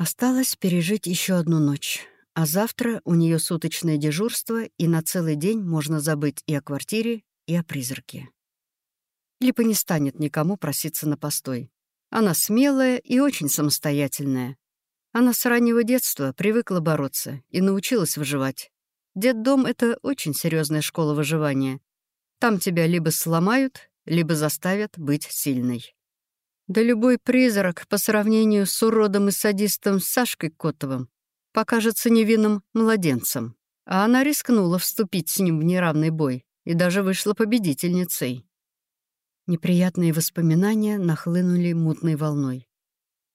Осталось пережить еще одну ночь, а завтра у нее суточное дежурство, и на целый день можно забыть и о квартире, и о призраке. Липа не станет никому проситься на постой. Она смелая и очень самостоятельная. Она с раннего детства привыкла бороться и научилась выживать. Детдом — это очень серьезная школа выживания. Там тебя либо сломают, либо заставят быть сильной. Да любой призрак по сравнению с уродом и садистом Сашкой Котовым покажется невинным младенцем. А она рискнула вступить с ним в неравный бой и даже вышла победительницей. Неприятные воспоминания нахлынули мутной волной.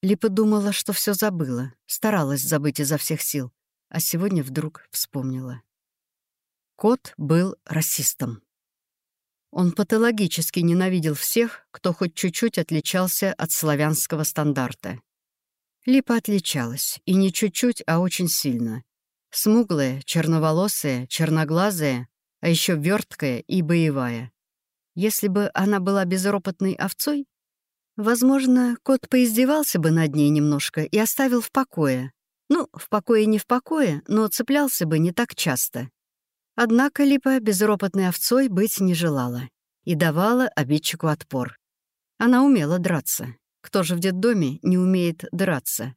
Липа думала, что все забыла, старалась забыть изо всех сил, а сегодня вдруг вспомнила. Кот был расистом. Он патологически ненавидел всех, кто хоть чуть-чуть отличался от славянского стандарта. Липа отличалась, и не чуть-чуть, а очень сильно. Смуглая, черноволосая, черноглазая, а еще верткая и боевая. Если бы она была безропотной овцой, возможно, кот поиздевался бы над ней немножко и оставил в покое. Ну, в покое не в покое, но цеплялся бы не так часто. Однако Липа безропотной овцой быть не желала и давала обидчику отпор. Она умела драться. Кто же в детдоме не умеет драться?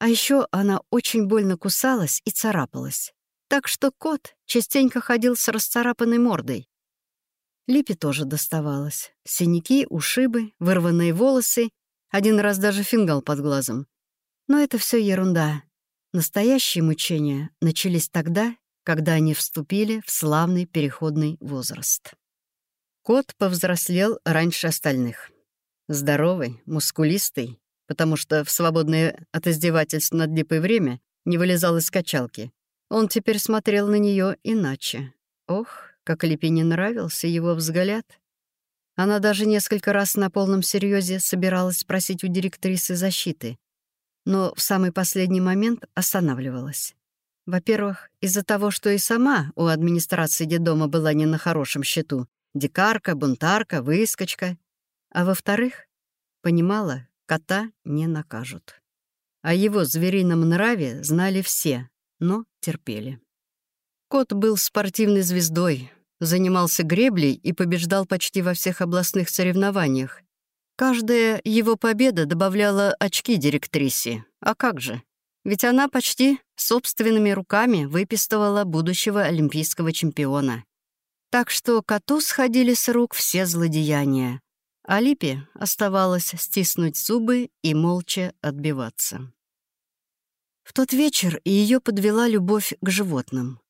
А еще она очень больно кусалась и царапалась. Так что кот частенько ходил с расцарапанной мордой. Липе тоже доставалось. Синяки, ушибы, вырванные волосы, один раз даже фингал под глазом. Но это все ерунда. Настоящие мучения начались тогда, когда они вступили в славный переходный возраст. Кот повзрослел раньше остальных. Здоровый, мускулистый, потому что в свободное от издевательств над Липой время не вылезал из качалки. Он теперь смотрел на нее иначе. Ох, как Липе не нравился его взгляд. Она даже несколько раз на полном серьезе собиралась спросить у директрисы защиты, но в самый последний момент останавливалась. Во-первых, из-за того, что и сама у администрации детдома была не на хорошем счету. Дикарка, бунтарка, выскочка. А во-вторых, понимала, кота не накажут. О его зверином нраве знали все, но терпели. Кот был спортивной звездой, занимался греблей и побеждал почти во всех областных соревнованиях. Каждая его победа добавляла очки директрисе. А как же? Ведь она почти собственными руками выпистывала будущего олимпийского чемпиона. Так что коту сходили с рук все злодеяния. А Липе оставалось стиснуть зубы и молча отбиваться. В тот вечер ее подвела любовь к животным.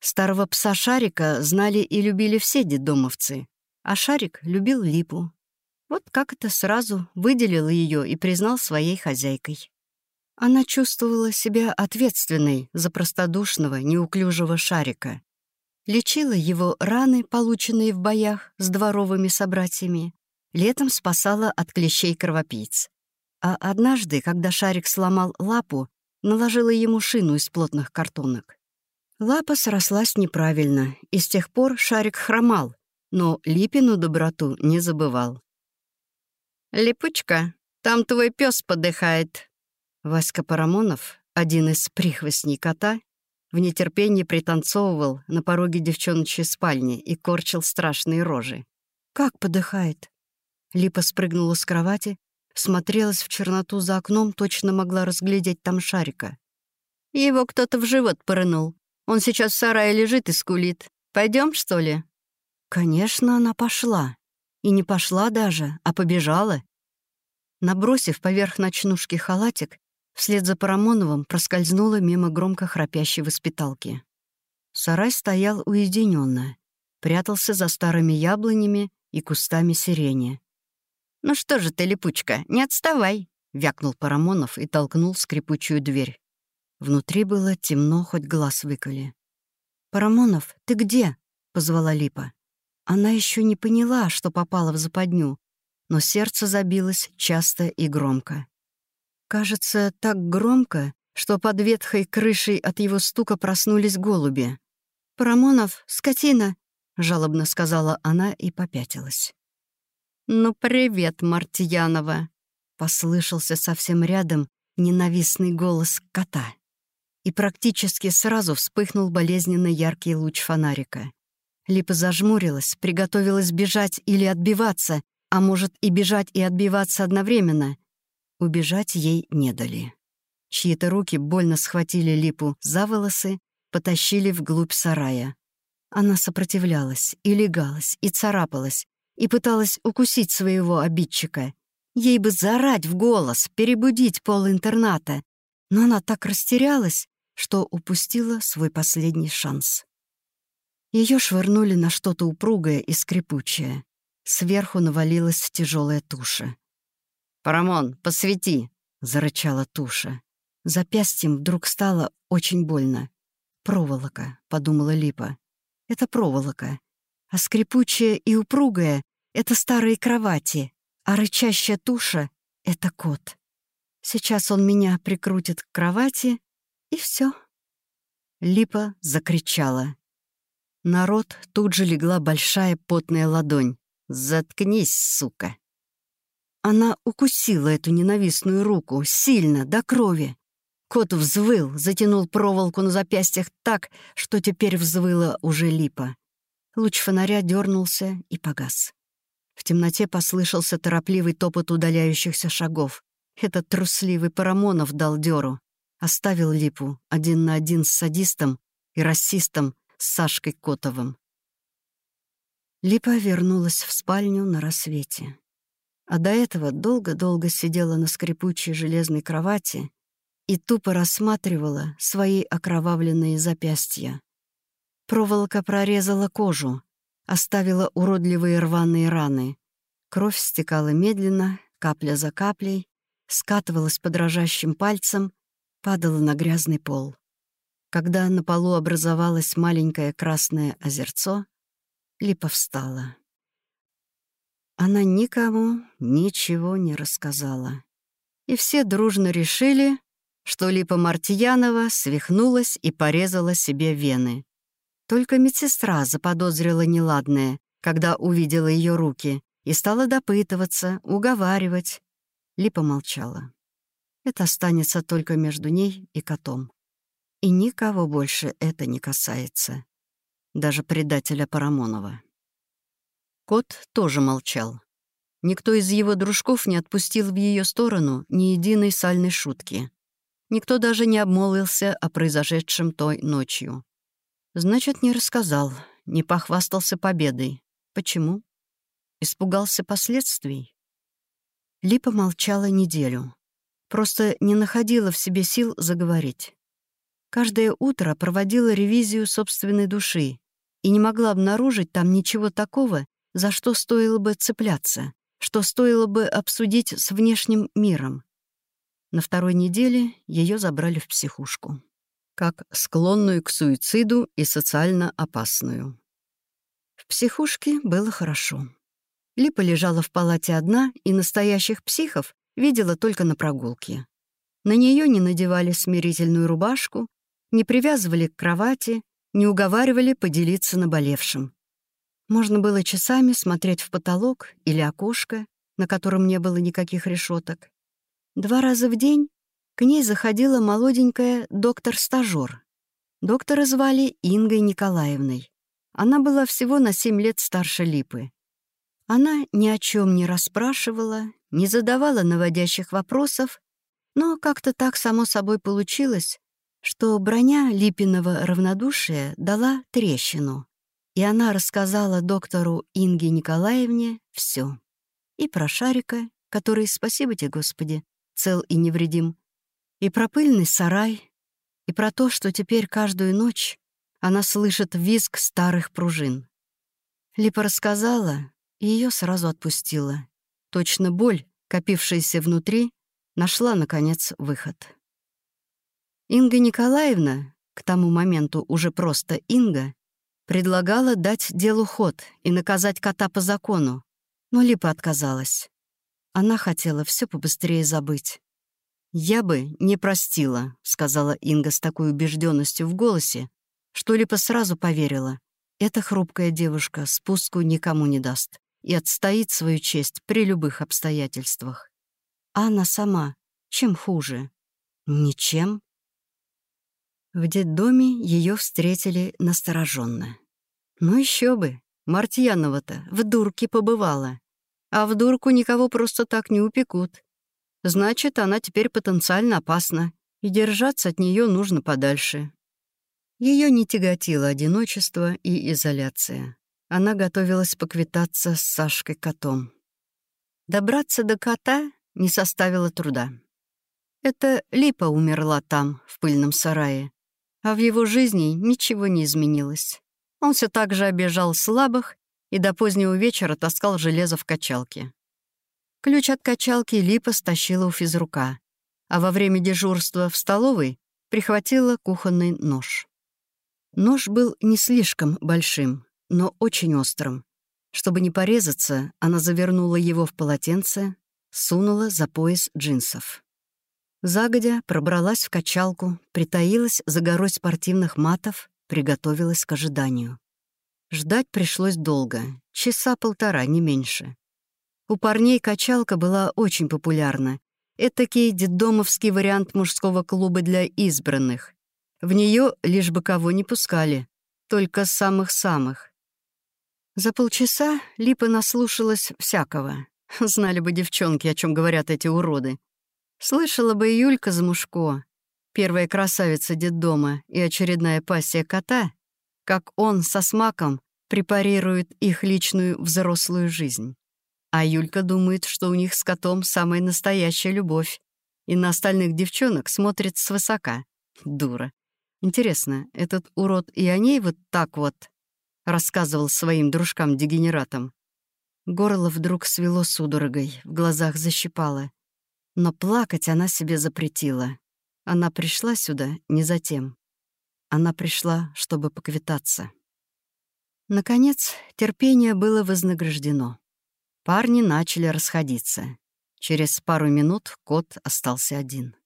Старого пса Шарика знали и любили все детдомовцы, а Шарик любил Липу. Вот как это сразу выделил ее и признал своей хозяйкой. Она чувствовала себя ответственной за простодушного, неуклюжего шарика. Лечила его раны, полученные в боях с дворовыми собратьями. Летом спасала от клещей кровопийц. А однажды, когда шарик сломал лапу, наложила ему шину из плотных картонок. Лапа срослась неправильно, и с тех пор шарик хромал, но Липину доброту не забывал. «Липучка, там твой пес подыхает», Васька Парамонов, один из прихвостней кота, в нетерпении пританцовывал на пороге девчоночьей спальни и корчил страшные рожи. «Как подыхает?» Липа спрыгнула с кровати, смотрелась в черноту за окном, точно могла разглядеть там шарика. «Его кто-то в живот пырнул. Он сейчас в сарае лежит и скулит. Пойдем, что ли?» Конечно, она пошла. И не пошла даже, а побежала. Набросив поверх ночнушки халатик, Вслед за Парамоновым проскользнула мимо громко храпящей воспиталки. Сарай стоял уединенно, прятался за старыми яблонями и кустами сирени. «Ну что же ты, липучка, не отставай!» — вякнул Парамонов и толкнул скрипучую дверь. Внутри было темно, хоть глаз выколи. «Парамонов, ты где?» — позвала Липа. Она еще не поняла, что попала в западню, но сердце забилось часто и громко. Кажется, так громко, что под ветхой крышей от его стука проснулись голуби. «Парамонов, скотина!» — жалобно сказала она и попятилась. «Ну, привет, Мартьянова!» — послышался совсем рядом ненавистный голос кота. И практически сразу вспыхнул болезненно яркий луч фонарика. Липа зажмурилась, приготовилась бежать или отбиваться, а может и бежать и отбиваться одновременно. Убежать ей не дали. Чьи-то руки больно схватили Липу за волосы, потащили вглубь сарая. Она сопротивлялась, и легалась, и царапалась, и пыталась укусить своего обидчика. Ей бы зарать в голос, перебудить пол интерната. Но она так растерялась, что упустила свой последний шанс. Ее швырнули на что-то упругое и скрипучее. Сверху навалилась тяжелая туша. «Парамон, посвети!» — зарычала туша. Запястьем вдруг стало очень больно. «Проволока», — подумала Липа. «Это проволока. А скрипучая и упругая — это старые кровати, а рычащая туша — это кот. Сейчас он меня прикрутит к кровати, и все. Липа закричала. Народ тут же легла большая потная ладонь. «Заткнись, сука!» Она укусила эту ненавистную руку, сильно, до крови. Кот взвыл, затянул проволоку на запястьях так, что теперь взвыла уже липа. Луч фонаря дернулся и погас. В темноте послышался торопливый топот удаляющихся шагов. Этот трусливый Парамонов дал дёру. Оставил липу один на один с садистом и расистом с Сашкой Котовым. Липа вернулась в спальню на рассвете. А до этого долго-долго сидела на скрипучей железной кровати и тупо рассматривала свои окровавленные запястья. Проволока прорезала кожу, оставила уродливые рваные раны. Кровь стекала медленно, капля за каплей, скатывалась под дрожащим пальцем, падала на грязный пол. Когда на полу образовалось маленькое красное озерцо, Липа встала. Она никому ничего не рассказала. И все дружно решили, что Липа Мартьянова свихнулась и порезала себе вены. Только медсестра заподозрила неладное, когда увидела ее руки, и стала допытываться, уговаривать. Липа молчала. Это останется только между ней и котом. И никого больше это не касается. Даже предателя Парамонова. Кот тоже молчал. Никто из его дружков не отпустил в ее сторону ни единой сальной шутки. Никто даже не обмолвился о произошедшем той ночью. Значит, не рассказал, не похвастался победой. Почему? Испугался последствий? Липа молчала неделю. Просто не находила в себе сил заговорить. Каждое утро проводила ревизию собственной души и не могла обнаружить там ничего такого, за что стоило бы цепляться, что стоило бы обсудить с внешним миром. На второй неделе ее забрали в психушку. Как склонную к суициду и социально опасную. В психушке было хорошо. Липа лежала в палате одна, и настоящих психов видела только на прогулке. На нее не надевали смирительную рубашку, не привязывали к кровати, не уговаривали поделиться наболевшим. Можно было часами смотреть в потолок или окошко, на котором не было никаких решеток, Два раза в день к ней заходила молоденькая доктор-стажёр. Доктора звали Ингой Николаевной. Она была всего на семь лет старше Липы. Она ни о чем не расспрашивала, не задавала наводящих вопросов, но как-то так само собой получилось, что броня Липиного равнодушия дала трещину, и она рассказала доктору Инге Николаевне все. И про Шарика, который, спасибо тебе, Господи, цел и невредим, и про пыльный сарай, и про то, что теперь каждую ночь она слышит визг старых пружин. Липа рассказала, и ее сразу отпустила. Точно боль, копившаяся внутри, нашла, наконец, выход. Инга Николаевна, к тому моменту уже просто Инга, предлагала дать делу ход и наказать кота по закону, но Липа отказалась. Она хотела все побыстрее забыть. «Я бы не простила», — сказала Инга с такой убежденностью в голосе, что Липа сразу поверила. Эта хрупкая девушка спуску никому не даст и отстоит свою честь при любых обстоятельствах. А она сама, чем хуже, Ничем. В детдоме ее встретили настороженно. Ну еще бы, Мартьянова-то в дурке побывала. А в дурку никого просто так не упекут. Значит, она теперь потенциально опасна, и держаться от нее нужно подальше. Ее не тяготило одиночество и изоляция. Она готовилась поквитаться с Сашкой котом. Добраться до кота не составило труда. Это Липа умерла там, в пыльном сарае, а в его жизни ничего не изменилось. Он все так же обижал слабых и до позднего вечера таскал железо в качалке. Ключ от качалки Липа стащила у физрука, а во время дежурства в столовой прихватила кухонный нож. Нож был не слишком большим, но очень острым. Чтобы не порезаться, она завернула его в полотенце, сунула за пояс джинсов. Загодя пробралась в качалку, притаилась за горой спортивных матов, приготовилась к ожиданию. Ждать пришлось долго, часа полтора, не меньше. У парней качалка была очень популярна. Этакий детдомовский вариант мужского клуба для избранных. В нее лишь бы кого не пускали, только самых-самых. За полчаса Липа наслушалась всякого. Знали бы девчонки, о чем говорят эти уроды. Слышала бы Юлька Замушко, первая красавица детдома и очередная пассия кота, как он со смаком препарирует их личную взрослую жизнь. А Юлька думает, что у них с котом самая настоящая любовь, и на остальных девчонок смотрит свысока. Дура. Интересно, этот урод и о ней вот так вот рассказывал своим дружкам-дегенератам. Горло вдруг свело судорогой, в глазах защипало. Но плакать она себе запретила. Она пришла сюда не за тем. Она пришла, чтобы поквитаться. Наконец, терпение было вознаграждено. Парни начали расходиться. Через пару минут кот остался один.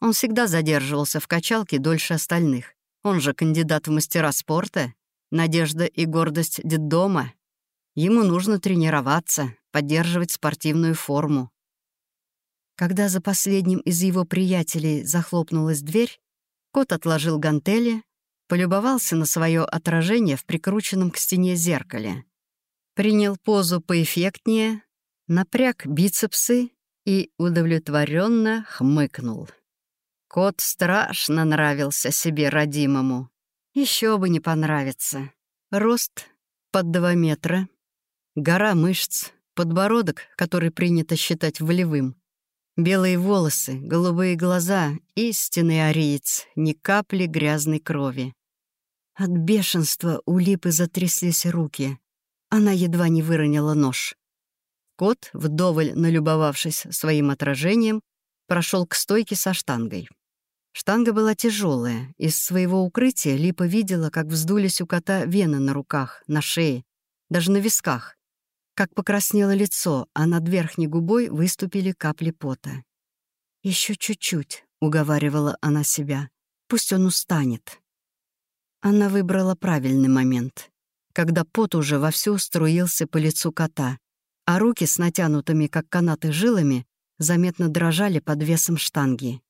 Он всегда задерживался в качалке дольше остальных. Он же кандидат в мастера спорта, надежда и гордость детдома. Ему нужно тренироваться, поддерживать спортивную форму. Когда за последним из его приятелей захлопнулась дверь, кот отложил гантели, полюбовался на свое отражение в прикрученном к стене зеркале, принял позу поэффектнее, напряг бицепсы и удовлетворенно хмыкнул. Кот страшно нравился себе родимому. Еще бы не понравится. Рост под два метра, гора мышц, подбородок, который принято считать волевым, белые волосы, голубые глаза, истинный ариец, ни капли грязной крови. От бешенства у Липы затряслись руки. Она едва не выронила нож. Кот, вдоволь налюбовавшись своим отражением, прошел к стойке со штангой. Штанга была тяжелая. Из своего укрытия Липа видела, как вздулись у кота вены на руках, на шее, даже на висках. Как покраснело лицо, а над верхней губой выступили капли пота. Еще чуть-чуть», — уговаривала она себя. «Пусть он устанет». Она выбрала правильный момент, когда пот уже вовсю струился по лицу кота, а руки с натянутыми, как канаты, жилами заметно дрожали под весом штанги.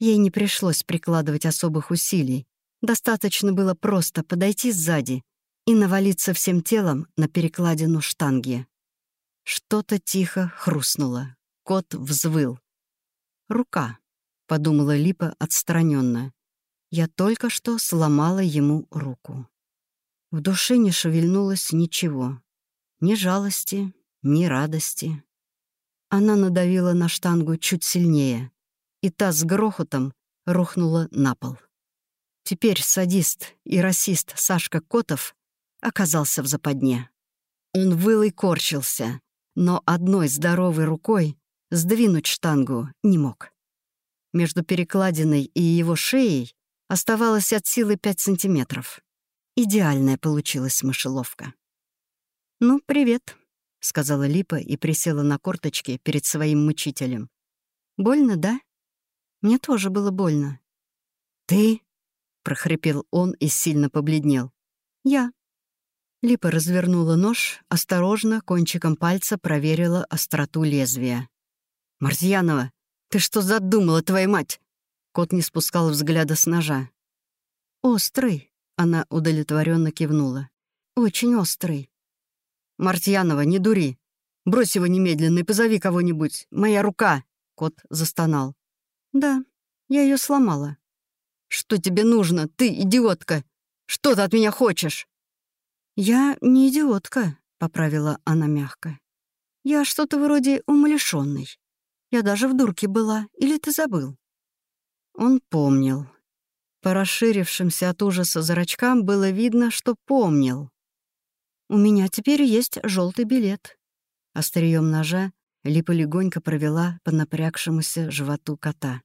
Ей не пришлось прикладывать особых усилий. Достаточно было просто подойти сзади и навалиться всем телом на перекладину штанги. Что-то тихо хрустнуло. Кот взвыл. «Рука», — подумала Липа отстраненно. «Я только что сломала ему руку». В душе не шевельнулось ничего. Ни жалости, ни радости. Она надавила на штангу чуть сильнее и та с грохотом рухнула на пол. Теперь садист и расист Сашка Котов оказался в западне. Он выл и корчился, но одной здоровой рукой сдвинуть штангу не мог. Между перекладиной и его шеей оставалось от силы 5 сантиметров. Идеальная получилась мышеловка. «Ну, привет», — сказала Липа и присела на корточки перед своим мучителем. «Больно, да?» Мне тоже было больно. «Ты?» — прохрипел он и сильно побледнел. «Я». Липа развернула нож, осторожно, кончиком пальца проверила остроту лезвия. «Марзьянова, ты что задумала, твоя мать? Кот не спускал взгляда с ножа. «Острый», — она удовлетворенно кивнула. «Очень острый». «Мартьянова, не дури. Брось его немедленно и позови кого-нибудь. Моя рука!» — кот застонал. «Да, я ее сломала». «Что тебе нужно, ты идиотка? Что ты от меня хочешь?» «Я не идиотка», — поправила она мягко. «Я что-то вроде умалишённой. Я даже в дурке была. Или ты забыл?» Он помнил. По расширившимся от ужаса зрачкам было видно, что помнил. «У меня теперь есть желтый билет». Острием ножа Липа легонько провела по напрягшемуся животу кота.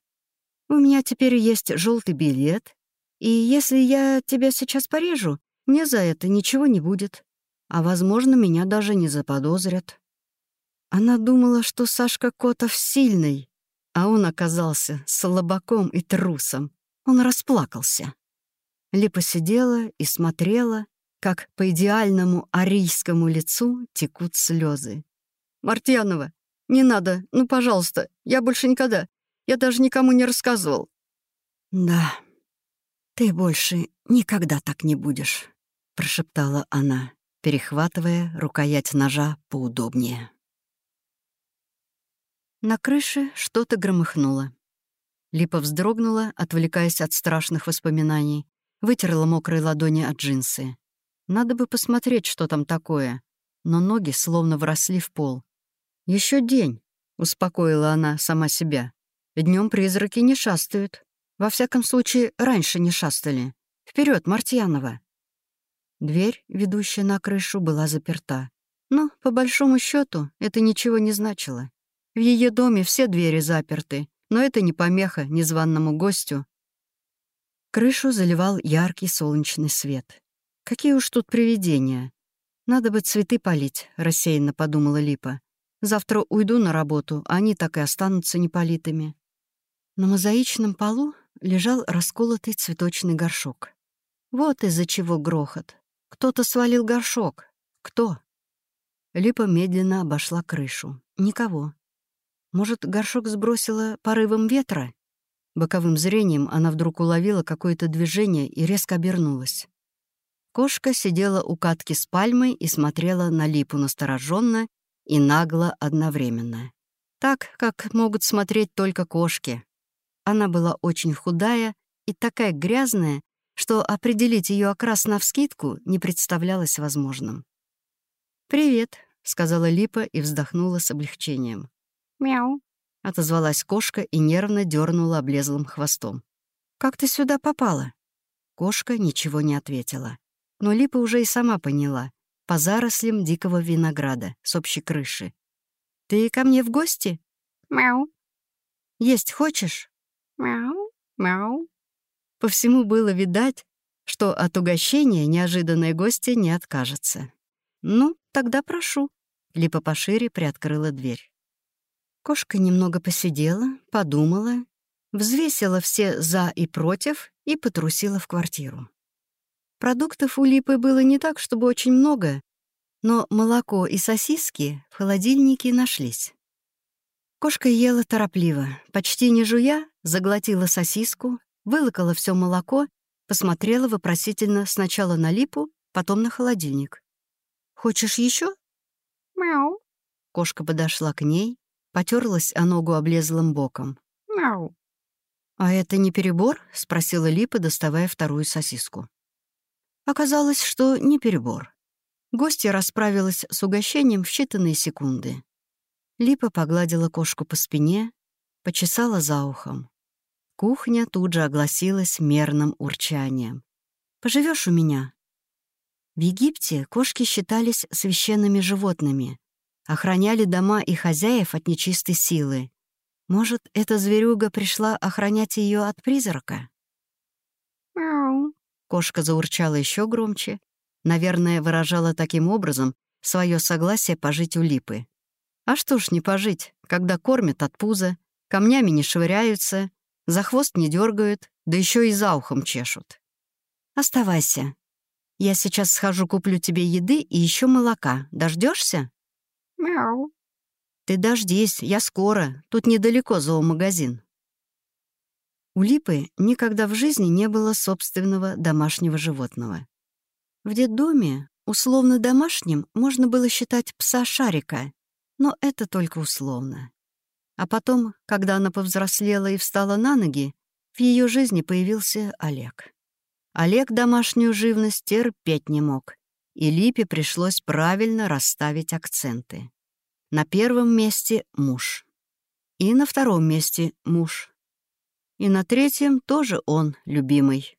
«У меня теперь есть желтый билет, и если я тебя сейчас порежу, мне за это ничего не будет. А, возможно, меня даже не заподозрят». Она думала, что Сашка Котов сильный, а он оказался слабаком и трусом. Он расплакался. Липа сидела и смотрела, как по идеальному арийскому лицу текут слезы. «Мартьянова, не надо, ну, пожалуйста, я больше никогда, я даже никому не рассказывал». «Да, ты больше никогда так не будешь», — прошептала она, перехватывая рукоять ножа поудобнее. На крыше что-то громыхнуло. Липа вздрогнула, отвлекаясь от страшных воспоминаний, вытерла мокрые ладони от джинсы. Надо бы посмотреть, что там такое. Но ноги словно вросли в пол. Еще день», — успокоила она сама себя. Днем призраки не шастают. Во всяком случае, раньше не шастали. Вперед, Мартьянова!» Дверь, ведущая на крышу, была заперта. Но, по большому счету, это ничего не значило. В ее доме все двери заперты, но это не помеха незваному гостю. Крышу заливал яркий солнечный свет. Какие уж тут привидения. Надо бы цветы полить, рассеянно подумала Липа. Завтра уйду на работу, а они так и останутся неполитыми. На мозаичном полу лежал расколотый цветочный горшок. Вот из-за чего грохот. Кто-то свалил горшок. Кто? Липа медленно обошла крышу. Никого. Может, горшок сбросила порывом ветра? Боковым зрением она вдруг уловила какое-то движение и резко обернулась. Кошка сидела у катки с пальмой и смотрела на липу настороженно и нагло одновременно. Так, как могут смотреть только кошки. Она была очень худая и такая грязная, что определить ее окрас навскидку не представлялось возможным. «Привет», — сказала Липа и вздохнула с облегчением. «Мяу», — отозвалась кошка и нервно дернула облезлым хвостом. «Как ты сюда попала?» Кошка ничего не ответила. Но Липа уже и сама поняла. По зарослям дикого винограда с общей крыши. «Ты ко мне в гости?» «Мяу». «Есть хочешь?» «Мяу, мяу». По всему было видать, что от угощения неожиданная гостья не откажется. «Ну, тогда прошу». Липа пошире приоткрыла дверь. Кошка немного посидела, подумала, взвесила все «за» и «против» и потрусила в квартиру. Продуктов у Липы было не так, чтобы очень много, но молоко и сосиски в холодильнике нашлись. Кошка ела торопливо, почти не жуя, заглотила сосиску, вылокала все молоко, посмотрела вопросительно сначала на Липу, потом на холодильник. «Хочешь еще? «Мяу». Кошка подошла к ней, потерлась о ногу облезлым боком. «Мяу». «А это не перебор?» — спросила Липа, доставая вторую сосиску. Оказалось, что не перебор. Гостья расправилась с угощением в считанные секунды. Липа погладила кошку по спине, почесала за ухом. Кухня тут же огласилась мерным урчанием. Поживешь у меня?» В Египте кошки считались священными животными, охраняли дома и хозяев от нечистой силы. Может, эта зверюга пришла охранять ее от призрака? «Мяу!» Кошка заурчала еще громче. Наверное, выражала таким образом свое согласие пожить у липы. А что ж не пожить, когда кормят от пуза, камнями не швыряются, за хвост не дергают, да еще и за ухом чешут. Оставайся. Я сейчас схожу, куплю тебе еды и еще молока. Дождешься? Мяу. Ты дождись, я скоро. Тут недалеко зоомагазин. У Липы никогда в жизни не было собственного домашнего животного. В детдоме, условно домашним, можно было считать пса Шарика, но это только условно. А потом, когда она повзрослела и встала на ноги, в ее жизни появился Олег. Олег домашнюю живность терпеть не мог, и Липе пришлось правильно расставить акценты. На первом месте — муж. И на втором месте — муж. И на третьем тоже он, любимый.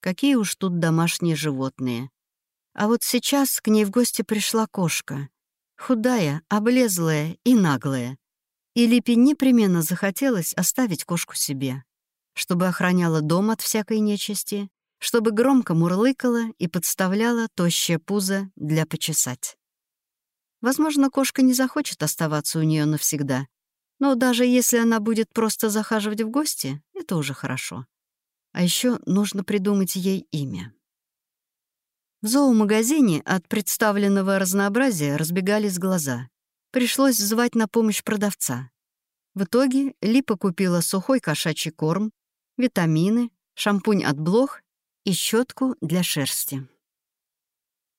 Какие уж тут домашние животные. А вот сейчас к ней в гости пришла кошка. Худая, облезлая и наглая. И Липе непременно захотелось оставить кошку себе, чтобы охраняла дом от всякой нечисти, чтобы громко мурлыкала и подставляла тощее пузо для почесать. Возможно, кошка не захочет оставаться у нее навсегда, но даже если она будет просто захаживать в гости, это уже хорошо. А еще нужно придумать ей имя. В зоомагазине от представленного разнообразия разбегались глаза. Пришлось звать на помощь продавца. В итоге Липа купила сухой кошачий корм, витамины, шампунь от блох и щетку для шерсти.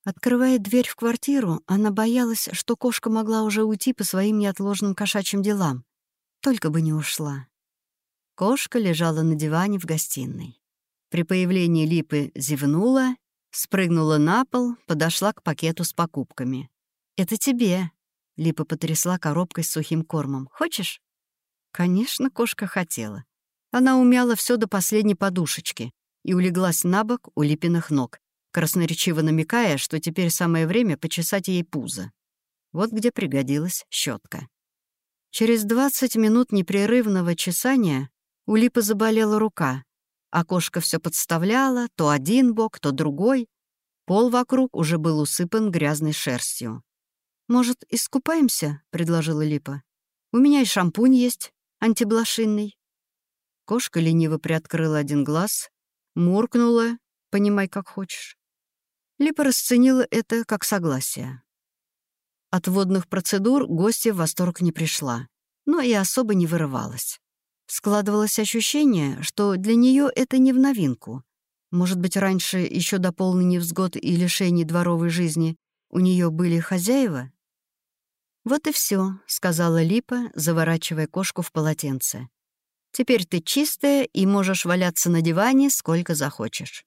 Открывая дверь в квартиру, она боялась, что кошка могла уже уйти по своим неотложным кошачьим делам. Только бы не ушла. Кошка лежала на диване в гостиной. При появлении Липы зевнула, спрыгнула на пол, подошла к пакету с покупками. «Это тебе», — Липа потрясла коробкой с сухим кормом. «Хочешь?» Конечно, кошка хотела. Она умяла все до последней подушечки и улеглась на бок у Липиных ног, красноречиво намекая, что теперь самое время почесать ей пузо. Вот где пригодилась щетка. Через 20 минут непрерывного чесания у Липы заболела рука, а кошка все подставляла, то один бок, то другой. Пол вокруг уже был усыпан грязной шерстью. «Может, искупаемся?» — предложила Липа. «У меня и шампунь есть, антиблошинный». Кошка лениво приоткрыла один глаз, муркнула, понимай, как хочешь. Липа расценила это как согласие. От водных процедур гостья в восторг не пришла, но и особо не вырывалась. Складывалось ощущение, что для нее это не в новинку. Может быть, раньше, еще до полной невзгод и лишений дворовой жизни, у нее были хозяева? «Вот и все, сказала Липа, заворачивая кошку в полотенце. «Теперь ты чистая и можешь валяться на диване сколько захочешь».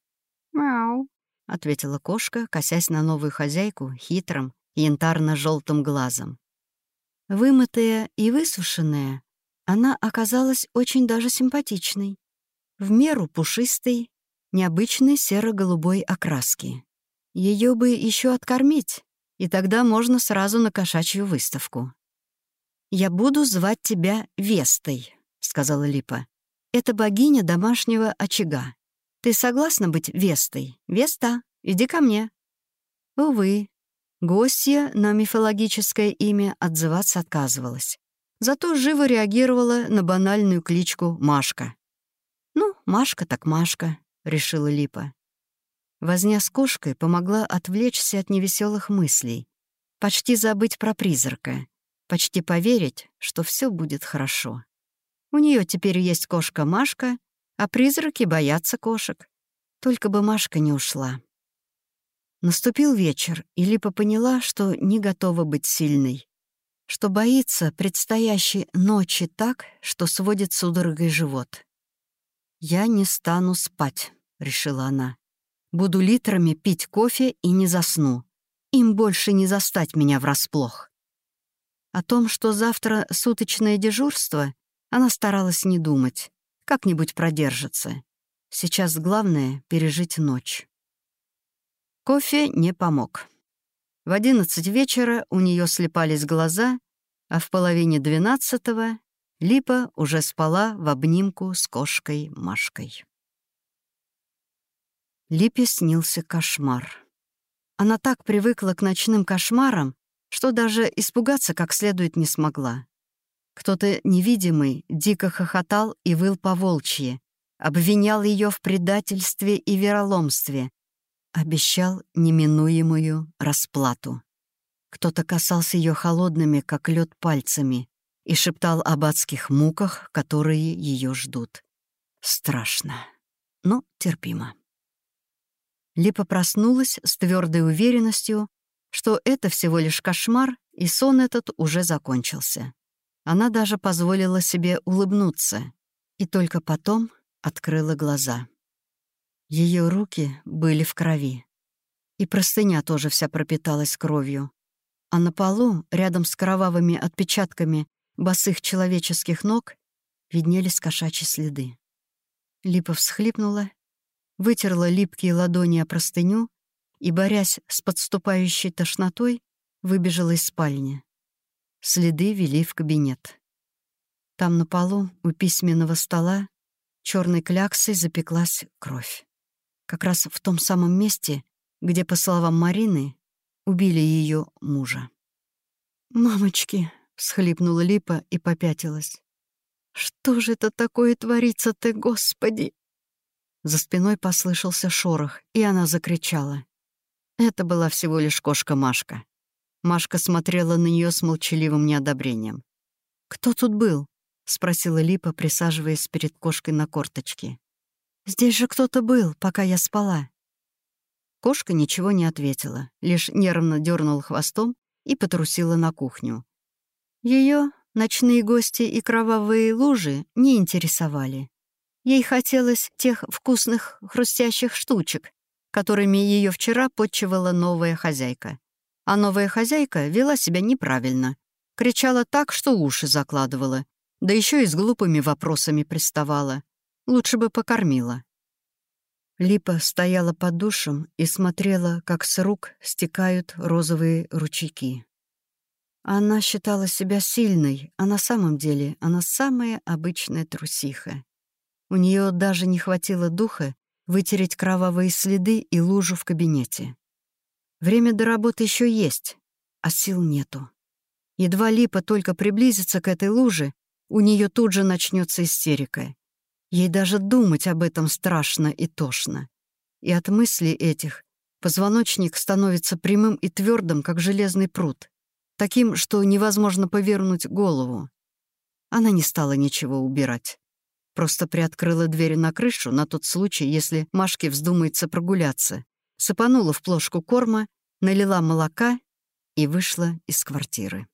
«Мяу», — ответила кошка, косясь на новую хозяйку хитрым, янтарно-желтым глазом. Вымытая и высушенная, она оказалась очень даже симпатичной. В меру пушистой, необычной серо-голубой окраски. Ее бы еще откормить, и тогда можно сразу на кошачью выставку. «Я буду звать тебя Вестой», — сказала Липа. «Это богиня домашнего очага. Ты согласна быть Вестой? Веста, иди ко мне». Увы, гостья на мифологическое имя отзываться отказывалась зато живо реагировала на банальную кличку Машка. «Ну, Машка так Машка», — решила Липа. Возня с кошкой помогла отвлечься от невеселых мыслей, почти забыть про призрака, почти поверить, что все будет хорошо. У нее теперь есть кошка Машка, а призраки боятся кошек. Только бы Машка не ушла. Наступил вечер, и Липа поняла, что не готова быть сильной что боится предстоящей ночи так, что сводит судорогой живот. «Я не стану спать», — решила она. «Буду литрами пить кофе и не засну. Им больше не застать меня врасплох». О том, что завтра суточное дежурство, она старалась не думать, как-нибудь продержаться. Сейчас главное — пережить ночь. Кофе не помог. В одиннадцать вечера у нее слепались глаза, а в половине двенадцатого Липа уже спала в обнимку с кошкой Машкой. Липе снился кошмар. Она так привыкла к ночным кошмарам, что даже испугаться как следует не смогла. Кто-то невидимый дико хохотал и выл по волчьи, обвинял ее в предательстве и вероломстве, обещал неминуемую расплату. Кто-то касался ее холодными, как лед, пальцами и шептал об адских муках, которые ее ждут. Страшно, но терпимо. Липа проснулась с твердой уверенностью, что это всего лишь кошмар, и сон этот уже закончился. Она даже позволила себе улыбнуться, и только потом открыла глаза. Ее руки были в крови, и простыня тоже вся пропиталась кровью. А на полу, рядом с кровавыми отпечатками босых человеческих ног, виднелись кошачьи следы. Липа всхлипнула, вытерла липкие ладони о простыню и, борясь с подступающей тошнотой, выбежала из спальни. Следы вели в кабинет. Там на полу, у письменного стола, черной кляксой запеклась кровь. Как раз в том самом месте, где, по словам Марины, убили ее мужа. «Мамочки!» — всхлипнула Липа и попятилась. «Что же это такое творится-то, Господи?» За спиной послышался шорох, и она закричала. Это была всего лишь кошка Машка. Машка смотрела на нее с молчаливым неодобрением. «Кто тут был?» — спросила Липа, присаживаясь перед кошкой на корточки. «Здесь же кто-то был, пока я спала». Кошка ничего не ответила, лишь нервно дернула хвостом и потрусила на кухню. Ее ночные гости и кровавые лужи не интересовали. Ей хотелось тех вкусных хрустящих штучек, которыми ее вчера подчевала новая хозяйка. А новая хозяйка вела себя неправильно. Кричала так, что уши закладывала, да еще и с глупыми вопросами приставала. Лучше бы покормила. Липа стояла под душем и смотрела, как с рук стекают розовые ручейки. Она считала себя сильной, а на самом деле она самая обычная трусиха. У нее даже не хватило духа вытереть кровавые следы и лужу в кабинете. Время до работы еще есть, а сил нету. Едва Липа только приблизится к этой луже, у нее тут же начнется истерика. Ей даже думать об этом страшно и тошно. И от мыслей этих позвоночник становится прямым и твердым, как железный пруд, таким, что невозможно повернуть голову. Она не стала ничего убирать. Просто приоткрыла дверь на крышу на тот случай, если Машке вздумается прогуляться, сыпанула в плошку корма, налила молока и вышла из квартиры.